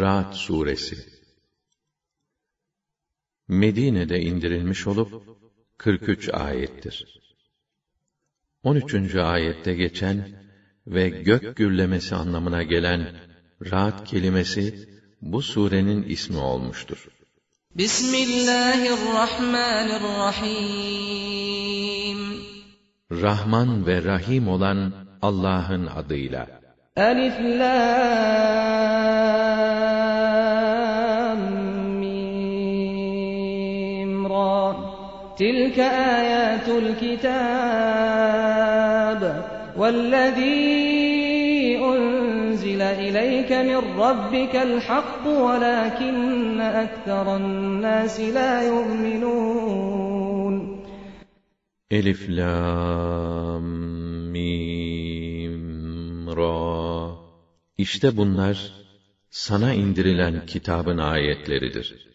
Ra'd suresi Medine'de indirilmiş olup 43 ayettir. 13. ayette geçen ve gök gürlemesi anlamına gelen Ra'd kelimesi bu surenin ismi olmuştur. Bismillahirrahmanirrahim Rahman ve Rahim olan Allah'ın adıyla. Elif Lam Tilke ayatul kitab والذي أنزل إليك من ربك الحق ولكن أكثر الناس لا يؤمنون Elif Lam Mim Ra İşte bunlar sana indirilen kitabın ayetleridir.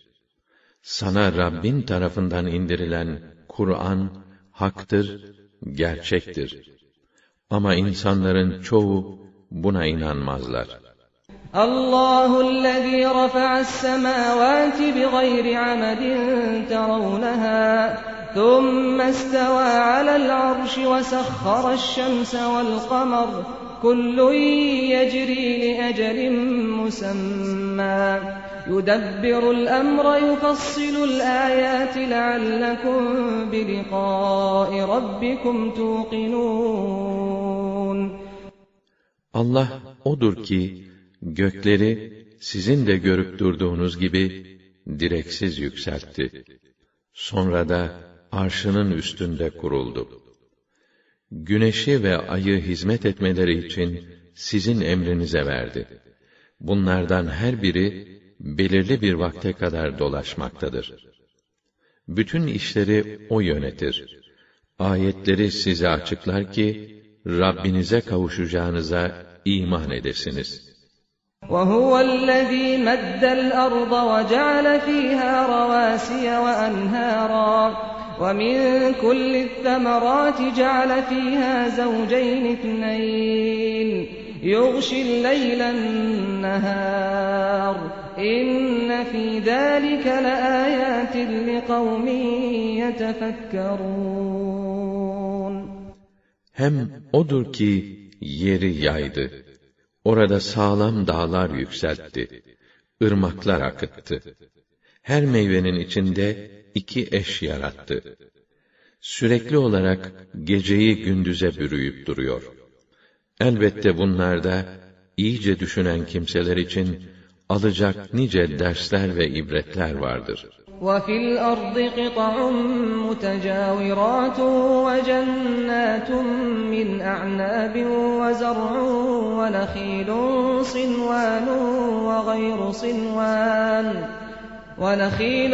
Sana Rabbin tarafından indirilen Kur'an haktır, gerçektir. Ama insanların çoğu buna inanmazlar. الله الذي رفع السماوات بغير عمد ترونها ثم استوى على العرش وسخر الشمس والقمر كل يجري لأجل مسمى يدبر الأمر يفصل الآيات لعلكم بلقاء ربكم توقنون Allah odur ki gökleri sizin de görüp durduğunuz gibi direksiz yükseltti. Sonra da arşının üstünde kuruldu. Güneşi ve ayı hizmet etmeleri için sizin emrinize verdi. Bunlardan her biri belirli bir vakte kadar dolaşmaktadır. Bütün işleri O yönetir. Ayetleri size açıklar ki, Rabbinize kavuşacağınıza iman edesiniz. وَهُوَ الَّذ۪ي مَدَّ الْأَرْضَ وَجَعَلَ ف۪يهَا رَوَاسِيَ وَأَنْهَارًا وَمِنْ كُلِّ الثَّمَرَاتِ جَعَلَ ف۪يهَا زَوْجَيْنِ اثْنَيْنِ يُغْشِي اللَّيْلَ النَّهَارَ İnne fî zâlike leâyâtin liqavmin yetefekkerûn. Hem odur ki yeri yaydı. Orada sağlam dağlar yükseltti. ırmaklar akıttı. Her meyvenin içinde iki eş yarattı. Sürekli olarak geceyi gündüze bürüyüp duruyor. Elbette bunlarda iyice düşünen kimseler için alacak nice dersler ve ibretler vardır. وَفِي الْأَرْضِ قِطَعٌ مُتَجَاوِرَاتٌ وَجَنَّاتٌ مِّنْ أَعْنَابٍ وَزَرْعٌ وَنَخِيلٌ صِنْوَانٌ وَغَيْرُ صِنْوَانٍ ونخيل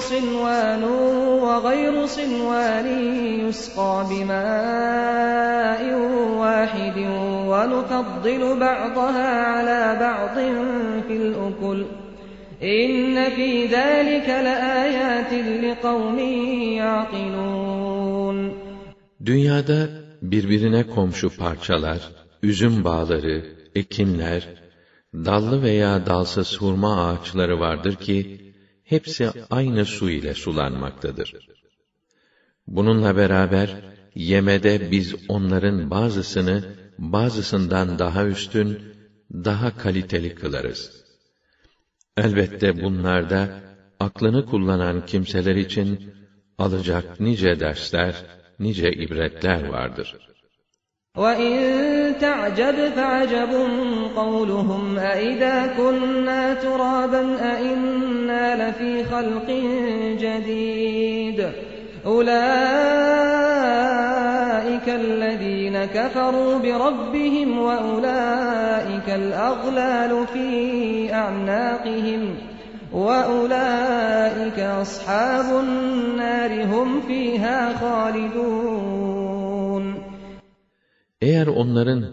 صنوان وغير صنوان يسقى بماء واحد ونفضل بعضها على بعض في الأكل إن في ذلك لآيات لقوم يعقلون Dünyada birbirine komşu parçalar, üzüm bağları, ekinler, dallı veya dalsız hurma ağaçları vardır ki, hepsi aynı su ile sulanmaktadır. Bununla beraber, yemede biz onların bazısını, bazısından daha üstün, daha kaliteli kılarız. Elbette bunlarda, aklını kullanan kimseler için, alacak nice dersler, nice ibretler vardır. وَاِنْ تَعْجَبْ فَعَجَبٌ قَوْلُهُمْ أَإِذَا كُنَّا تُرَابًا أَإِنَّا لَفِي خَلْقٍ جَدِيدٍ أُولَٰئِكَ الَّذ۪ينَ كَفَرُوا بِرَبِّهِمْ وَأُولَٰئِكَ الْأَغْلَالُ فِي أَعْنَاقِهِمْ وَأُولَٰئِكَ أَصْحَابُ النَّارِ هُمْ ف۪يهَا خَالِدُونَ Eğer onların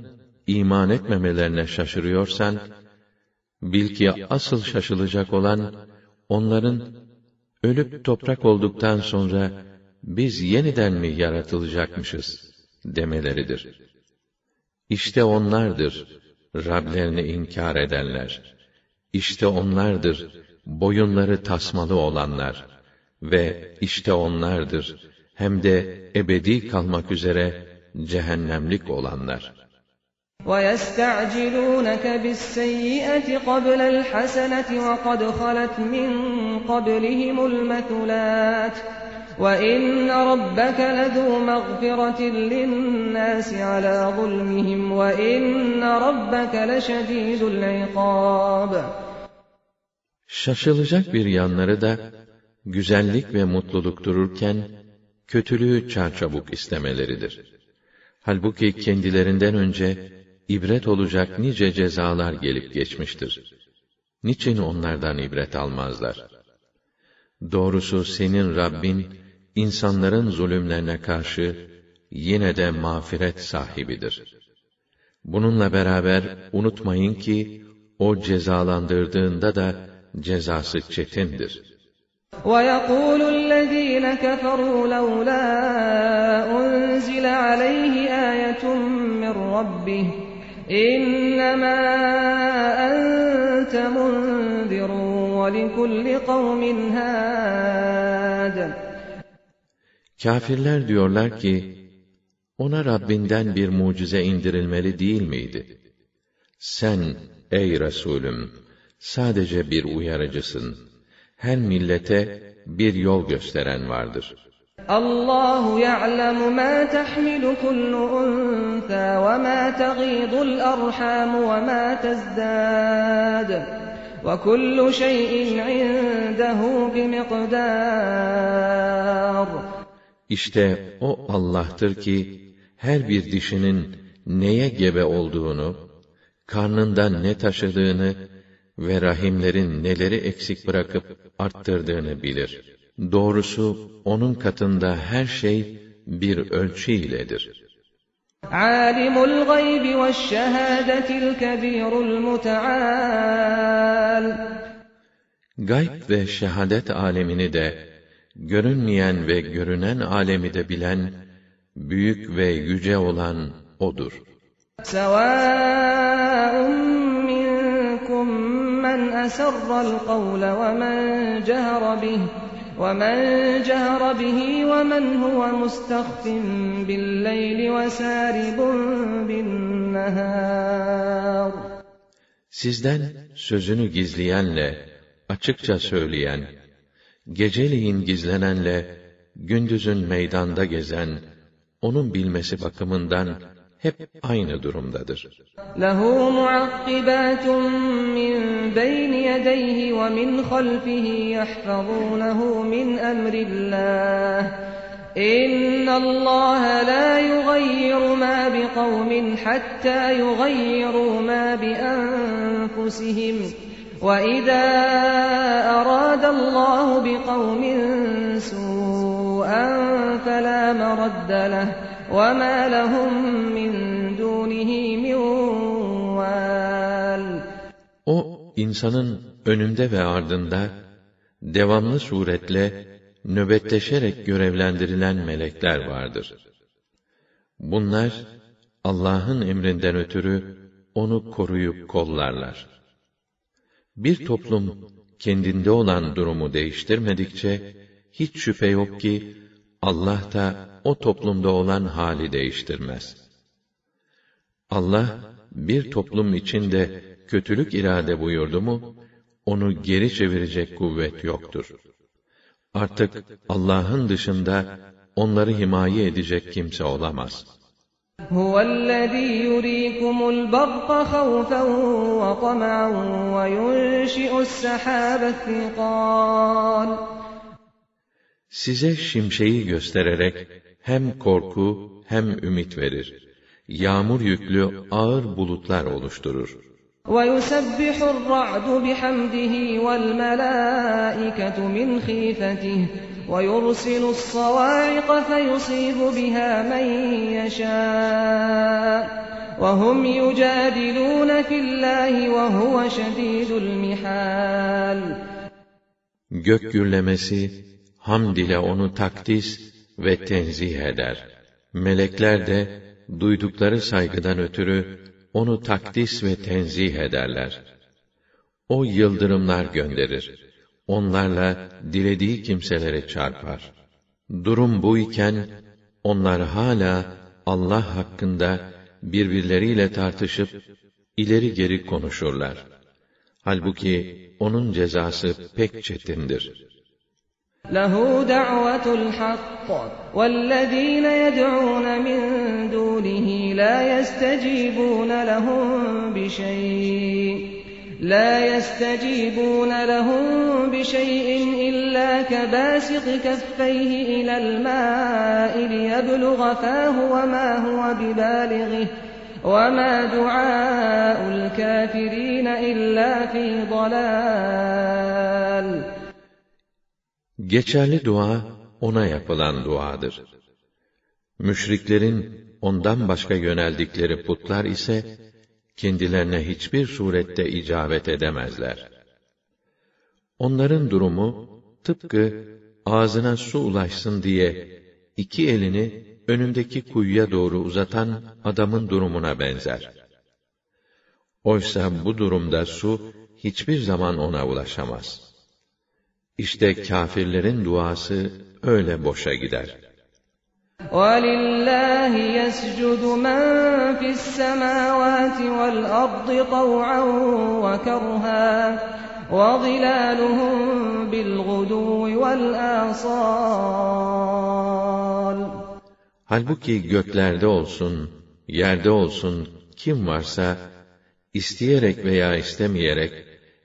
iman etmemelerine şaşırıyorsan, bil ki asıl şaşılacak olan, onların ölüp toprak olduktan sonra, biz yeniden mi yaratılacakmışız demeleridir. İşte onlardır Rablerini inkar edenler. işte onlardır boyunları tasmalı olanlar ve işte onlardır hem de ebedi kalmak üzere cehennemlik olanlar. وَيَسْتَعْجِلُونَكَ بِالسَّيِّئَةِ قَبْلَ الْحَسَنَةِ وَقَدْ خَلَتْ مِن قَبْلِهِمُ الْمَثُلَاتُ وَإِنَّ رَبَّكَ لَذُو مَغْفِرَةٍ لِلنَّاسِ عَلَى ظُلْمِهِمْ وَإِنَّ رَبَّكَ لَشَدِيدُ الْعِقَابِ Şaşılacak bir yanları da, güzellik ve mutluluk dururken, kötülüğü çarçabuk istemeleridir. Halbuki kendilerinden önce, ibret olacak nice cezalar gelip geçmiştir. Niçin onlardan ibret almazlar? Doğrusu senin Rabbin, insanların zulümlerine karşı, yine de mağfiret sahibidir. Bununla beraber unutmayın ki, o cezalandırdığında da, cezası çetindir. وَيَقُولُ الَّذ۪ينَ كَفَرُوا لَوْلَا أُنْزِلَ عَلَيْهِ آيَةٌ مِّن رَّبِّهِ إِنَّمَا أَنْتَ مُنذِرٌ وَلِكُلِّ قَوْمٍ هَادٍ Kafirler diyorlar ki, ona Rabbinden bir mucize indirilmeli değil miydi? Sen, ey Resulüm, sadece bir uyarıcısın. Her millete bir yol gösteren vardır. Allahu ya'lemu ma tahmilu kullu unsa ve ma taghidul arham ve ma tazdad. Kullu şeyin indehu bimiqdar. İşte o Allah'tır ki her bir dişinin neye gebe olduğunu, karnından ne taşıdığını ve rahimlerin neleri eksik bırakıp arttırdığını bilir. Doğrusu onun katında her şey bir ölçü iledir. Alimul gaybi ve şehadetil kebirul mutaal. Gayb ve şehadet alemini de, görünmeyen ve görünen alemi de bilen, büyük ve yüce olan O'dur. Sevâun مَنْ أَسَرَّ الْقَوْلَ وَمَنْ جَهَرَ بِهِ وَمَنْ جَهَرَ بِهِ وَمَنْ هُوَ مُسْتَخْفٍ بِاللَّيْلِ وَسَارِبٌ بِالنَّهَارِ Sizden sözünü gizleyenle, açıkça söyleyen, geceliğin gizlenenle, gündüzün meydanda gezen, onun bilmesi bakımından hep aynı durumdadır. Lehu muakkibatun min beyni yedeyhi ve min halfihi yahfazunehu min emrillah. La yugayyiru ma bi kavmin hatta yugayyiru ma bi anfusihim. وَإِذَا أَرَادَ اللَّهُ بِقَوْمٍ سُوءًا فَلَا مَرَدَّ لَهُ وَمَا لَهُمْ مِنْ دُونِهِ مِنْ O, insanın önünde ve ardında, devamlı suretle, nöbetleşerek görevlendirilen melekler vardır. Bunlar, Allah'ın emrinden ötürü, onu koruyup kollarlar. Bir toplum, kendinde olan durumu değiştirmedikçe, hiç şüphe yok ki, Allah da o toplumda olan hali değiştirmez. Allah bir toplum içinde kötülük irade buyurdu mu onu geri çevirecek kuvvet yoktur. Artık Allah'ın dışında onları himaye edecek kimse olamaz. هُوَ الَّذ۪ي يُر۪يكُمُ الْبَرْقَ خَوْفًا وَطَمَعًا وَيُنْشِئُ السَّحَابَ الثِّقَالِ Size şimşeği göstererek hem korku hem ümit verir. Yağmur yüklü ağır bulutlar oluşturur. وَيُسَبِّحُ الرَّعْدُ بِحَمْدِهِ وَالْمَلَائِكَةُ مِنْ خِيفَتِهِ وَيُرْسِلُ الصَّوَاعِقَ فَيُصِيبُ بِهَا مَنْ يَشَاءُ وَهُمْ يُجَادِلُونَ فِي اللّٰهِ وَهُوَ شَد۪يدُ الْمِحَالِ Gök gürlemesi, hamd ile onu takdis ve tenzih eder. Melekler de, duydukları saygıdan ötürü, onu takdis ve tenzih ederler. O yıldırımlar gönderir. Onlarla dilediği kimselere çarpar. Durum bu iken, onlar hala Allah hakkında birbirleriyle tartışıp ileri geri konuşurlar. Halbuki onun cezası pek çetindir. لَهُ دَعْوَةُ الْحَقِّ وَالَّذ۪ينَ يَدْعُونَ مِنْ دُونِهِ لَا يَسْتَجِيبُونَ لَهُمْ بِشَيْءٍ لا يستجيبون لهم بشيء إلا كباسط كفيه إلى الماء ليبلغ فاه وما هو ببالغه وَمَا دُعَاءُ الْكَافِرِينَ إِلَّا فِي ضَلَالٍ Geçerli dua, ona yapılan duadır. Müşriklerin ondan başka yöneldikleri putlar ise, kendilerine hiçbir surette icabet edemezler. Onların durumu, tıpkı ağzına su ulaşsın diye, iki elini önündeki kuyuya doğru uzatan adamın durumuna benzer. Oysa bu durumda su hiçbir zaman ona ulaşamaz. İşte kâfirlerin duası öyle boşa gider. وَلِلَّهِ يَسْجُدُ مَن فِي السَّمَاوَاتِ وَالْأَرْضِ طَوْعًا وَكَرْهًا وَظِلَالُهُم بِالْغُدُوِّ وَالْآصَالِ Halbuki göklerde olsun, yerde olsun kim varsa isteyerek veya istemeyerek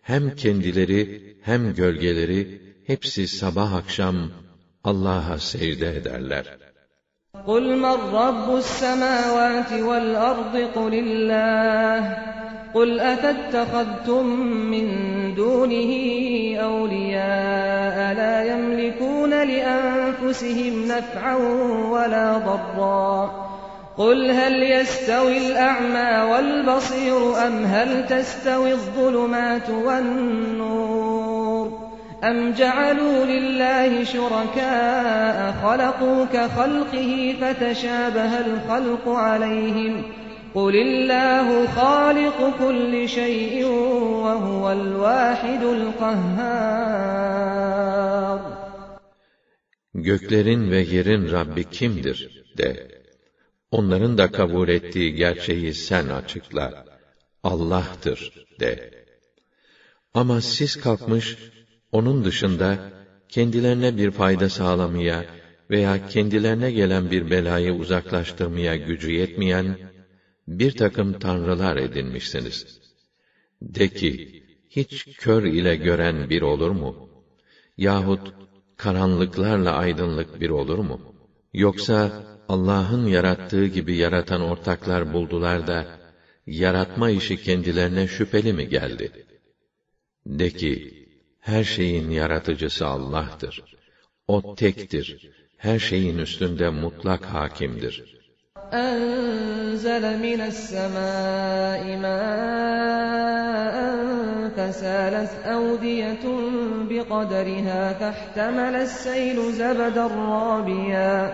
hem kendileri hem gölgeleri hepsi sabah akşam Allah'a secde ederler. قُلْ مَنْ رَبُّ السَّمَاوَاتِ وَالْأَرْضِ قُلِ اللّٰهِ قُلْ أَفَاتَّخَذْتُم مِّن دُونِهِ أَوْلِيَاءَ لَا يَمْلِكُونَ لِأَنفُسِهِمْ نَفْعًا وَلَا ضَرًّا قُلْ هَلْ يَسْتَوِي الْأَعْمَى وَالْبَصِيرُ أَمْ هَلْ تَسْتَوِي الظُّلُمَاتُ وَالنُّورُ أَمْ جَعَلُوا لِلَّهِ شُرَكَاءَ خَلَقُوا كَخَلْقِهِ فَتَشَابَهَ الْخَلْقُ عَلَيْهِمْ قُلِ اللّٰهُ خَالِقُ كُلِّ شَيْءٍ وَهُوَ الْوَاحِدُ الْقَهَّارُ Göklerin ve yerin Rabbi kimdir de. Onların da kabul ettiği gerçeği sen açıkla. Allah'tır de. Ama siz kalkmış, onun dışında kendilerine bir fayda sağlamaya veya kendilerine gelen bir belayı uzaklaştırmaya gücü yetmeyen bir takım tanrılar edinmişsiniz. De ki, hiç kör ile gören bir olur mu? Yahut karanlıklarla aydınlık bir olur mu? Yoksa Allah'ın yarattığı gibi yaratan ortaklar buldular da yaratma işi kendilerine şüpheli mi geldi? De ki, her şeyin yaratıcısı Allah'tır. O tektir. Her şeyin üstünde mutlak hakimdir. أنزل من السماء ماء فسالت أودية بقدرها فاحتمل السيل زبدا رابيا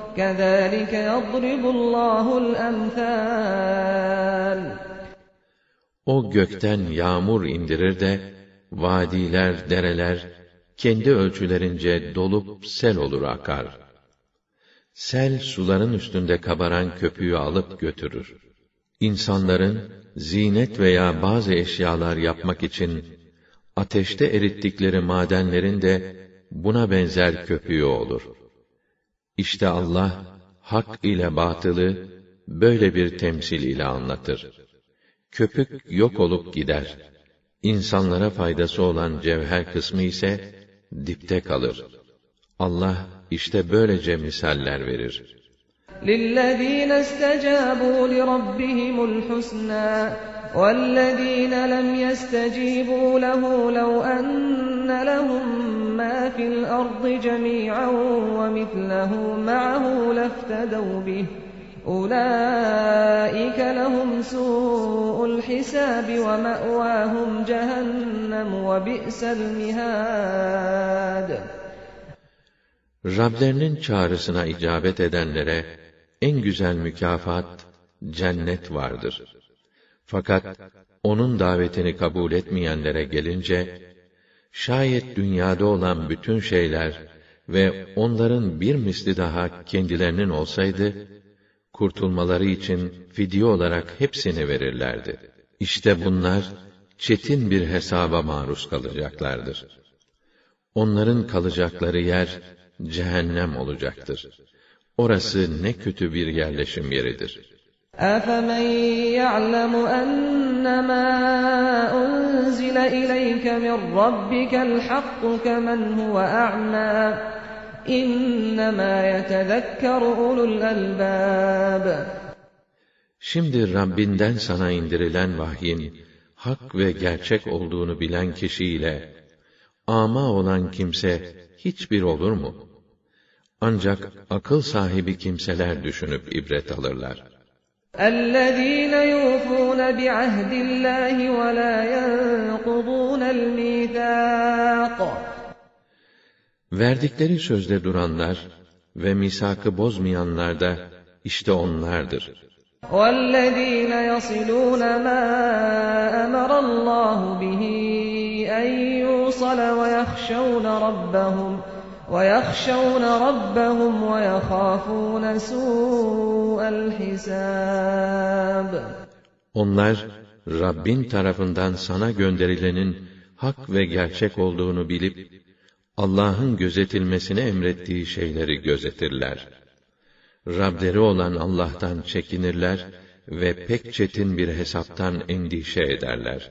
كذلك يضرب الله الأمثال O gökten yağmur indirir de, vadiler, dereler, kendi ölçülerince dolup sel olur akar. Sel, suların üstünde kabaran köpüğü alıp götürür. İnsanların, zinet veya bazı eşyalar yapmak için, ateşte erittikleri madenlerin de, buna benzer köpüğü olur. İşte Allah, hak ile batılı, böyle bir temsil ile anlatır. Köpük yok olup gider. İnsanlara faydası olan cevher kısmı ise, dipte kalır. Allah, işte böylece misaller verir. لِلَّذ۪ينَ اسْتَجَابُوا لِرَبِّهِمُ الْحُسْنَى وَالَّذ۪ينَ لَمْ يَسْتَجِيبُوا لَهُ لَوْ أَنَّ لَهُم مَّا في الأرض جميعا ومثله معه لافتدوا به أولئك لهم سوء الحساب ومأواهم جهنم وبئس المهاد Rablerinin çağrısına icabet edenlere en güzel mükafat cennet vardır. Fakat onun davetini kabul etmeyenlere gelince şayet dünyada olan bütün şeyler ve onların bir misli daha kendilerinin olsaydı kurtulmaları için fidye olarak hepsini verirlerdi. İşte bunlar çetin bir hesaba maruz kalacaklardır. Onların kalacakları yer cehennem olacaktır. Orası ne kötü bir yerleşim yeridir. أَفَمَن يَعْلَمُ أَنَّمَا أُنزِلَ إِلَيْكَ مِن رَّبِّكَ الْحَقُّ كَمَنْ هُوَ أَعْمَىٰ إِنَّمَا يَتَذَكَّرُ أُولُو الْأَلْبَابِ Şimdi Rabbinden sana indirilen vahyin hak ve gerçek olduğunu bilen kişiyle ama olan kimse hiçbir olur mu? Ancak akıl sahibi kimseler düşünüp ibret alırlar. الَّذ۪ينَ يُوفُونَ بِعَهْدِ اللّٰهِ وَلَا يَنقُضُونَ الْمِيثَاقَ Verdikleri sözde duranlar ve misakı bozmayanlar da işte onlardır. وَالَّذ۪ينَ يَصِلُونَ مَا أَمَرَ اللّٰهُ بِهِ أَنْ يُوصَلَ وَيَخْشَوْنَ رَبَّهُمْ وَيَخْشَوْنَ رَبَّهُمْ وَيَخَافُونَ سُوءَ الْحِسَابِ Onlar Rabbin tarafından sana gönderilenin hak ve gerçek olduğunu bilip Allah'ın gözetilmesini emrettiği şeyleri gözetirler. Rableri olan Allah'tan çekinirler ve pek çetin bir hesaptan endişe ederler.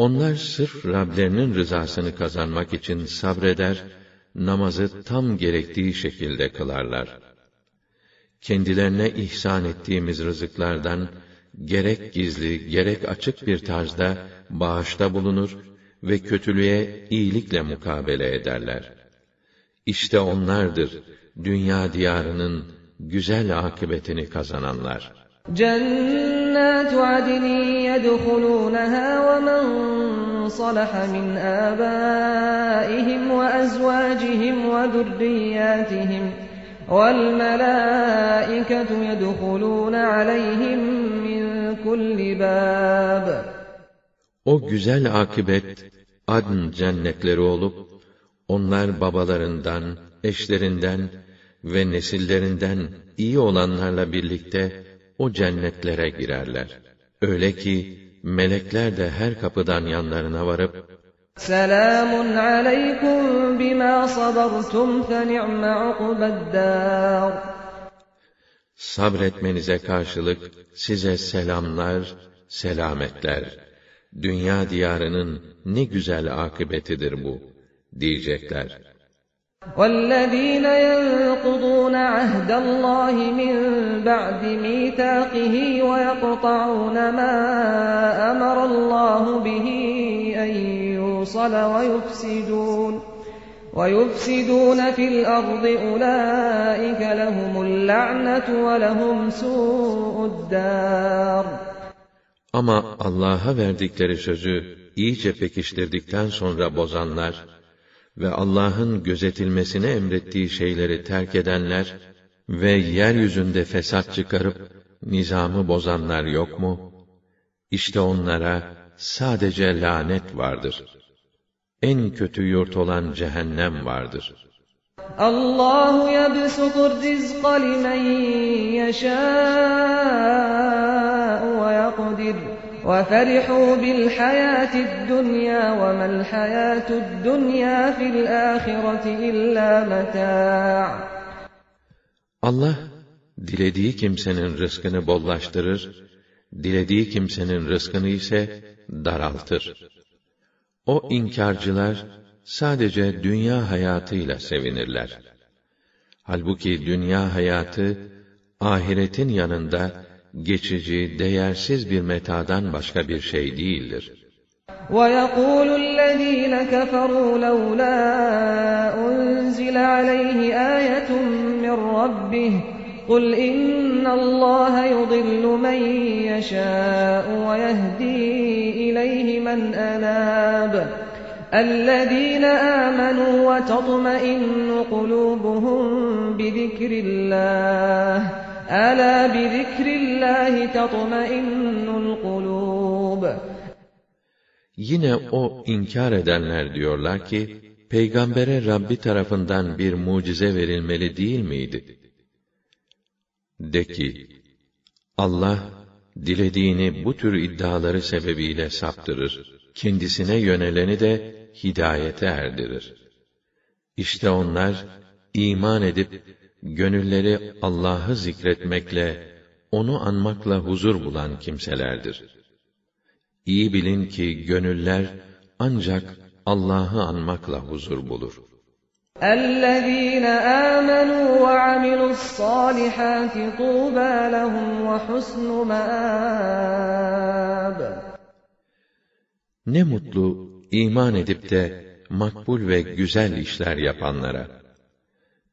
Onlar sırf Rablerinin rızasını kazanmak için sabreder, namazı tam gerektiği şekilde kılarlar. Kendilerine ihsan ettiğimiz rızıklardan, gerek gizli, gerek açık bir tarzda bağışta bulunur ve kötülüğe iyilikle mukabele ederler. İşte onlardır, dünya diyarının güzel akıbetini kazananlar. جنات عدن يدخلونها ومن صلح من آبائهم وأزواجهم وذرياتهم والملائكة يدخلون عليهم من كل باب O güzel akibet, adn cennetleri olup, onlar babalarından, eşlerinden ve nesillerinden iyi olanlarla birlikte o cennetlere girerler. Öyle ki melekler de her kapıdan yanlarına varıp Selamun aleykum bima sabartum fe ni'me ukbeddâr. Sabretmenize karşılık size selamlar, selametler. Dünya diyarının ne güzel akıbetidir bu diyecekler. وَالَّذ۪ينَ يَنقُضُونَ عَهْدَ اللّٰهِ مِنْ بَعْدِ مِيثَاقِهِ وَيَقْطَعُونَ مَا أَمَرَ اللّٰهُ بِهِ أَنْ يُوصَلَ وَيُفْسِدُونَ وَيُفْسِدُونَ فِي الْأَرْضِ أُولَٰئِكَ لَهُمُ اللَّعْنَةُ وَلَهُمْ سُوءُ الدَّارِ Ama Allah'a verdikleri sözü iyice pekiştirdikten sonra bozanlar ve Allah'ın gözetilmesini emrettiği şeyleri terk edenler ve yeryüzünde fesat çıkarıp nizamı bozanlar yok mu? İşte onlara sadece lanet vardır. En kötü yurt olan cehennem vardır. Yebsutur rizqa limen yeşâ'u ve yakdir. وَفَرِحُوا بِالْحَيَاةِ الدُّنْيَا وَمَا الْحَيَاةُ الدُّنْيَا فِي الْآخِرَةِ إِلَّا مَتَاعٌ Allah dilediği kimsenin rızkını bollaştırır, dilediği kimsenin rızkını ise daraltır. O inkarcılar sadece dünya hayatıyla sevinirler. Halbuki dünya hayatı ahiretin yanında geçici, değersiz bir metadan başka bir şey değildir. وَيَقُولُ الَّذ۪ينَ كَفَرُوا لَوْلَا أُنْزِلَ عَلَيْهِ آيَةٌ مِّن رَّبِّهِ قُلْ إِنَّ اللّٰهَ يُضِلُّ مَن يَشَاءُ وَيَهْدِي إِلَيْهِ مَنْ أَنَابَ الَّذ۪ينَ آمَنُوا وَتَطْمَئِنُّ قُلُوبُهُم بِذِكْرِ اللّٰهِ Ala bi zikrillahi tatmainnul kulub. Yine o inkar edenler diyorlar ki, Peygambere Rabbi tarafından bir mucize verilmeli değil miydi? De ki, Allah, dilediğini bu tür iddiaları sebebiyle saptırır. Kendisine yöneleni de hidayete erdirir. İşte onlar, iman edip gönülleri Allah'ı zikretmekle, onu anmakla huzur bulan kimselerdir. İyi bilin ki gönüller ancak Allah'ı anmakla huzur bulur. اَلَّذ۪ينَ آمَنُوا وَعَمِلُوا الصَّالِحَاتِ طُوبَى لَهُمْ وَحُسْنُ مَآبٍ Ne mutlu iman edip de makbul ve güzel işler yapanlara.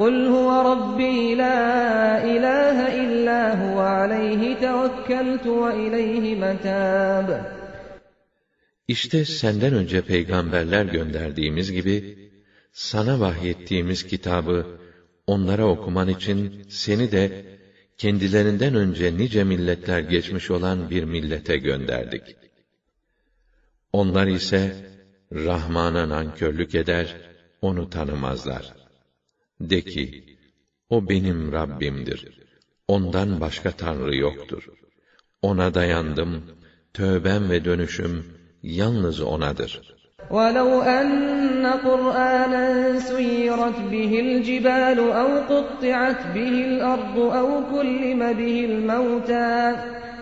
قُلْ هُوَ رَبِّي لَا إِلَٰهَ إِلَّا هُوَ عَلَيْهِ تَوَكَّلْتُ وَإِلَيْهِ مَتَابِ İşte senden önce peygamberler gönderdiğimiz gibi, sana vahyettiğimiz kitabı onlara okuman için seni de kendilerinden önce nice milletler geçmiş olan bir millete gönderdik. Onlar ise Rahman'a nankörlük eder, onu tanımazlar. De ki, o benim Rabbimdir. Ondan başka Tanrı yoktur. Ona dayandım, tövbem ve dönüşüm yalnız O'nadır. وَلَوْ أَنَّ قُرْآنًا سُيِّرَتْ بِهِ الْجِبَالُ أَوْ قُطِّعَتْ بِهِ الْأَرْضُ أَوْ كُلِّمَ بِهِ الْمَوْتَى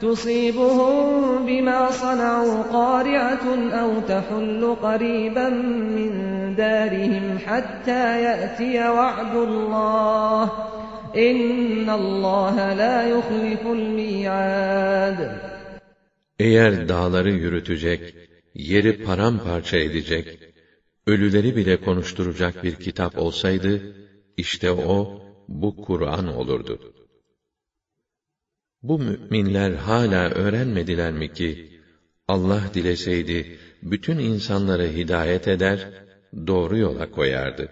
تُصِيبُهُم بِمَا صَنَعُوا قَارِعَةٌ أَوْ تَحُلُّ قَرِيبًا مِّن دَارِهِمْ حَتَّىٰ يَأْتِيَ وَعْدُ اللَّهِ إِنَّ اللَّهَ لَا يُخْلِفُ الْمِيعَادَ Eğer dağları yürütecek, yeri paramparça edecek, ölüleri bile konuşturacak bir kitap olsaydı, işte o, bu Kur'an olurdu. Bu müminler hala öğrenmediler mi ki, Allah dileseydi, bütün insanları hidayet eder, doğru yola koyardı.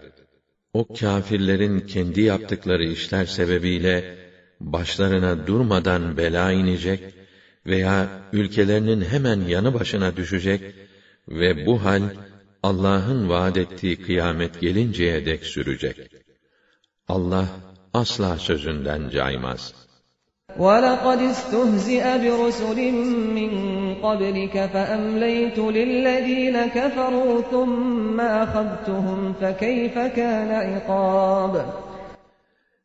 O kâfirlerin kendi yaptıkları işler sebebiyle, başlarına durmadan bela inecek veya ülkelerinin hemen yanı başına düşecek ve bu hal, Allah'ın vaad ettiği kıyamet gelinceye dek sürecek. Allah asla sözünden caymaz. وَلَقَدِ اسْتُهْزِئَ بِرُسُلٍ مِّن قَبْلِكَ فَأَمْلَيْتُ لِلَّذِينَ كَفَرُوا ثُمَّ أَخَذْتُهُمْ فَكَيْفَ كَانَ عِقَابِ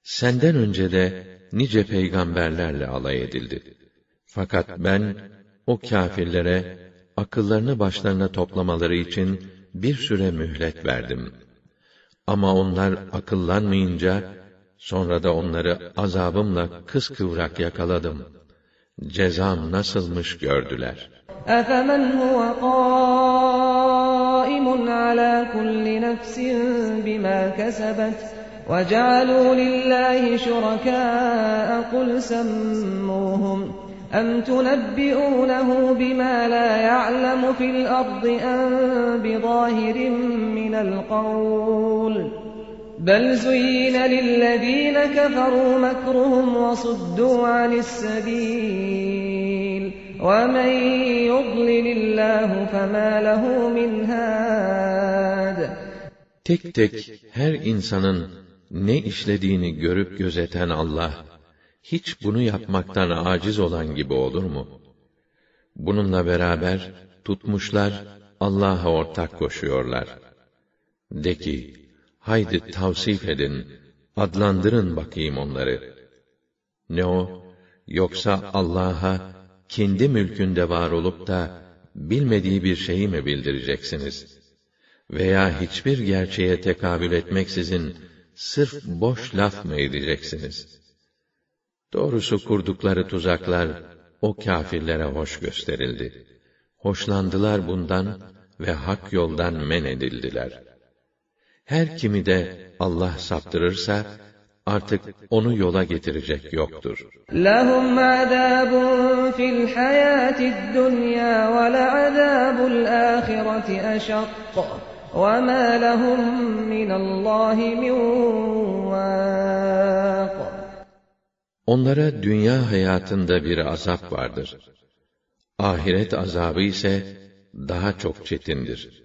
Senden önce de nice peygamberlerle alay edildi. Fakat ben o kâfirlere akıllarını başlarına toplamaları için bir süre mühlet verdim. Ama onlar akıllanmayınca, Sonra da onları azabımla kıskıvrak yakaladım. Cezam nasılmış gördüler. أَفَمَنْ هُوَ قَائِمٌ عَلَى كُلِّ نَفْسٍ بِمَا كَسَبَتْ وَجَعَلُوا لِلَّهِ شُرَكَاءَ قُلْ سَمُّوهُمْ أَمْ تُنَبِّئُونَهُ بِمَا لَا يَعْلَمُ فِي الْأَرْضِ أَمْ بِظَاهِرٍ مِنَ الْقَوْلِ بَلْ زُيِّنَ لِلَّذِينَ كَفَرُوا مَكْرُهُمْ وَصُدُّوا عَنِ السَّبِيلِ وَمَن يُضْلِلِ اللَّهُ فَمَا لَهُ مِنْ هَادٍ Tek tek her insanın ne işlediğini görüp gözeten Allah, hiç bunu yapmaktan aciz olan gibi olur mu? Bununla beraber tutmuşlar Allah'a ortak koşuyorlar. De ki, haydi tavsif edin, adlandırın bakayım onları. Ne o? Yoksa Allah'a kendi mülkünde var olup da bilmediği bir şeyi mi bildireceksiniz? Veya hiçbir gerçeğe tekabül etmeksizin sırf boş laf mı edeceksiniz? Doğrusu kurdukları tuzaklar o kâfirlere hoş gösterildi. Hoşlandılar bundan ve hak yoldan men edildiler. Her kimi de Allah saptırırsa artık onu yola getirecek yoktur. لَهُمْ عَذَابٌ فِي الْحَيَاةِ الدُّنْيَا وَلَعَذَابُ الْآخِرَةِ أَشَقُّ وَمَا لَهُم مِّنَ اللَّهِ مِن وَاقٍ Onlara dünya hayatında bir azap vardır. Ahiret azabı ise daha çok çetindir.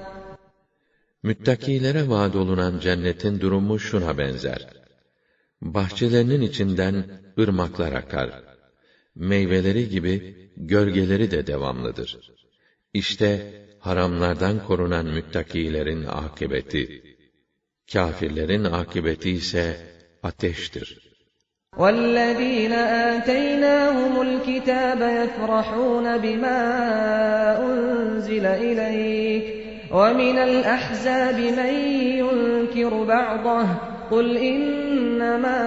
Müttakilere vaad olunan cennetin durumu şuna benzer. Bahçelerinin içinden ırmaklar akar. Meyveleri gibi gölgeleri de devamlıdır. İşte haramlardan korunan müttakilerin akıbeti. Kâfirlerin akıbeti ise ateştir. وَالَّذِينَ آتَيْنَاهُمُ الْكِتَابَ يَفْرَحُونَ بِمَا أُنزِلَ إِلَيْكَ وَمِنَ الْأَحْزَابِ مَن يُنكِرُ بَعْضَهُ قُلْ إِنَّمَا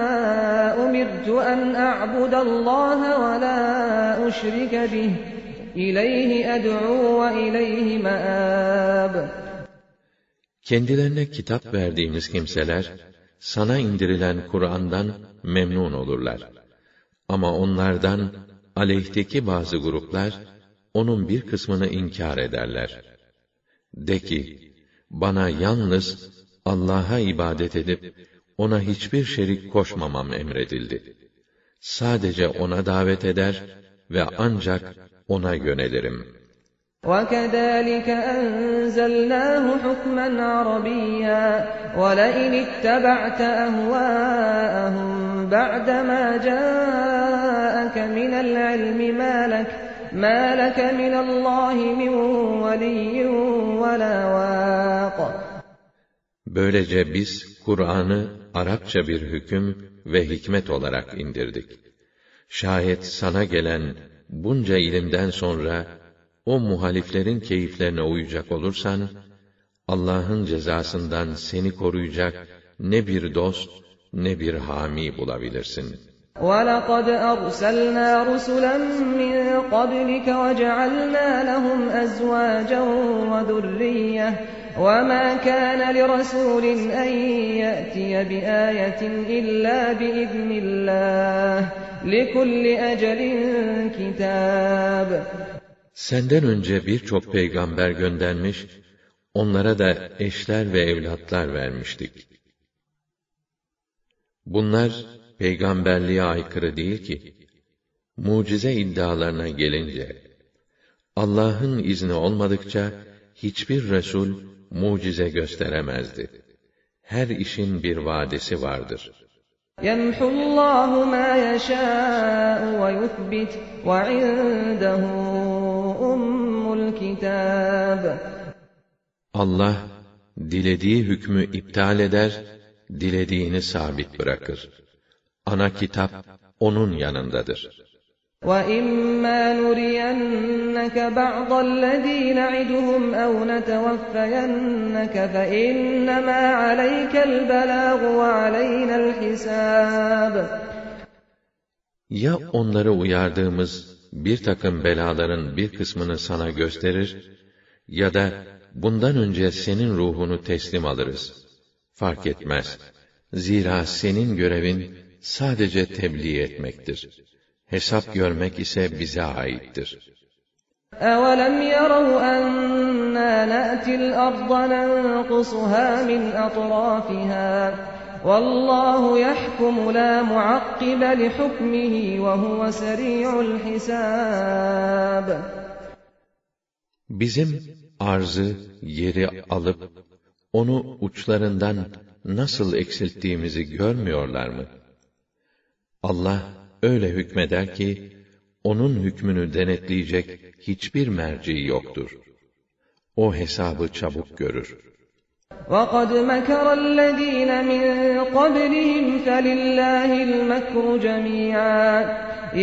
أُمِرْتُ أَنْ أَعْبُدَ اللَّهَ وَلَا أُشْرِكَ بِهِ إِلَيْهِ أَدْعُو وَإِلَيْهِ مَآبِ Kendilerine kitap verdiğimiz kimseler, sana indirilen Kur'an'dan memnun olurlar. Ama onlardan aleyhteki bazı gruplar, onun bir kısmını inkar ederler. De ki, bana yalnız Allah'a ibadet edip, ona hiçbir şerik koşmamam emredildi. Sadece ona davet eder ve ancak ona yönelirim. وَكَذَٰلِكَ أَنزَلْنَاهُ حُكْمًا عَرَبِيًّا وَلَئِنِ اتَّبَعْتَ أَهْوَاءَهُم بَعْدَمَا جَاءَكَ مِنَ الْعِلْمِ مَا لَكَ مَا لَكَ مِنَ اللَّهِ مِن وَلِيٍّ وَلَا وَاقٍ Böylece biz Kur'an'ı Arapça bir hüküm ve hikmet olarak indirdik. Şayet sana gelen bunca ilimden sonra o muhaliflerin keyiflerine uyacak olursan, Allah'ın cezasından seni koruyacak ne bir dost ne bir hami bulabilirsin. وَلَقَدْ أَرْسَلْنَا رُسُلًا مِّن قَبْلِكَ وَجَعَلْنَا لَهُمْ أَزْوَاجًا وَذُرِّيَّةً وَمَا كَانَ لِرَسُولٍ أَن يَأْتِيَ بِآيَةٍ إِلَّا بِإِذْنِ اللَّهِ لِكُلِّ أَجَلٍ كِتَابٌ Senden önce birçok peygamber göndermiş, onlara da eşler ve evlatlar vermiştik. Bunlar peygamberliğe aykırı değil ki. Mucize iddialarına gelince Allah'ın izni olmadıkça hiçbir resul mucize gösteremezdi. Her işin bir vadesi vardır. يَمْحُ اللّٰهُ مَا يَشَاءُ وَيُثْبِتُ وَعِندَهُ أُمُّ الكتاب Allah dilediği hükmü iptal eder, dilediğini sabit bırakır. Ana kitap onun yanındadır. وَإِمَّا نُرِيَنَّكَ بَعْضَ الَّذ۪ي نَعِدُهُمْ اَوْ نَتَوَفَّيَنَّكَ فَاِنَّمَا عَلَيْكَ الْبَلَاغُ وَعَلَيْنَا الْحِسَابُ Ya onları uyardığımız bir takım belaların bir kısmını sana gösterir ya da bundan önce senin ruhunu teslim alırız. Fark etmez. Zira senin görevin sadece tebliğ etmektir. Hesap görmek ise bize aittir. أَوَلَمْ يَرَوْا أَنَّا نَأْتِي الْأَرْضَ نَنقُصُهَا مِنْ أَطْرَافِهَا وَاللّٰهُ يَحْكُمُ لَا مُعَقِّبَ لِحُكْمِهِ وَهُوَ سَرِيعُ الْحِسَابِ Bizim arzı, yeri alıp, onu uçlarından nasıl eksilttiğimizi görmüyorlar mı? Allah öyle hükmeder ki, onun hükmünü denetleyecek hiçbir merci yoktur. O hesabı çabuk görür. وَقَدْ مَكَرَ الَّذ۪ينَ مِنْ قَبْلِهِمْ فَلِلَّهِ الْمَكْرُ جَمِيعًا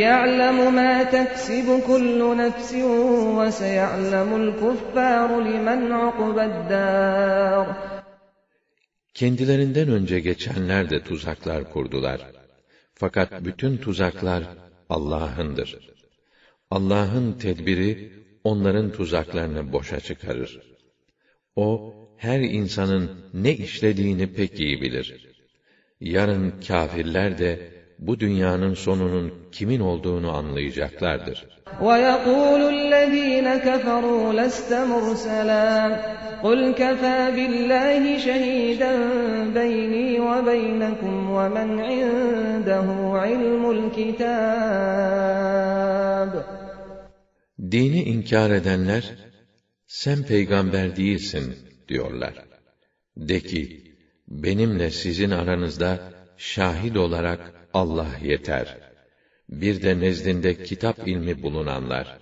يَعْلَمُ مَا تَكْسِبُ كُلُّ نَفْسٍ وَسَيَعْلَمُ الْكُفَّارُ لِمَنْ عُقْبَى الدَّارِ Kendilerinden önce geçenler de tuzaklar kurdular. Fakat bütün tuzaklar Allah'ındır. Allah'ın tedbiri onların tuzaklarını boşa çıkarır. O her insanın ne işlediğini pek iyi bilir. Yarın kâfirler de bu dünyanın sonunun kimin olduğunu anlayacaklardır. وَيَقُولُ الَّذ۪ينَ كَفَرُوا لَسْتَ مُرْسَلًا قُلْ كَفَى بِاللّٰهِ شَهِيدًا بَيْنِي وَبَيْنَكُمْ وَمَنْ عِندَهُ عِلْمُ الْكِتَابِ Dini inkar edenler, sen peygamber değilsin diyorlar. De ki, benimle sizin aranızda şahit olarak Allah yeter. Bir de nezdinde kitap ilmi bulunanlar.